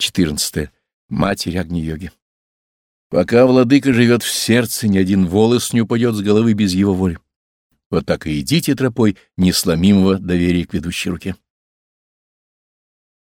14. Матерь Агни-йоги. Пока владыка живет в сердце, ни один волос не упадет с головы без его воли. Вот так и идите тропой несломимого доверия к ведущей руке.